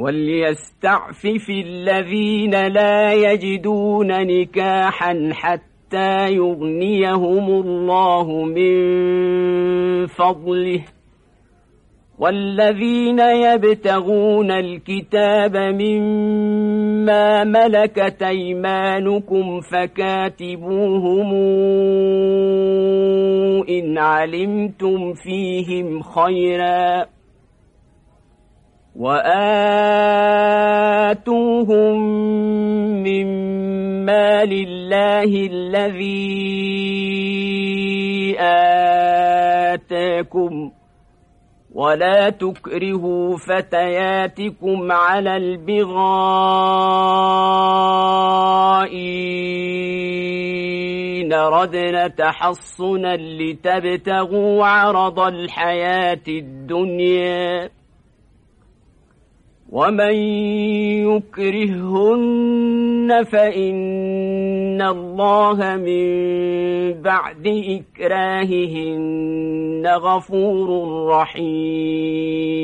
وليستعفف الذين لا يجدون نكاحا حتى يغنيهم الله من فضله. والذين يبتغون الكتاب مما ملكت أيمانكم فكاتبوهم إن علمتم فيهم خيرا. وآتوهم مما لله الذي آتاكم ولا تكرهوا فتياتكم على البغاء ردنا تحصنا لتبتغوا عرض الحياة الدنيا ومن يكرهن فإن الله من بعد إكراههن غفور رحيم.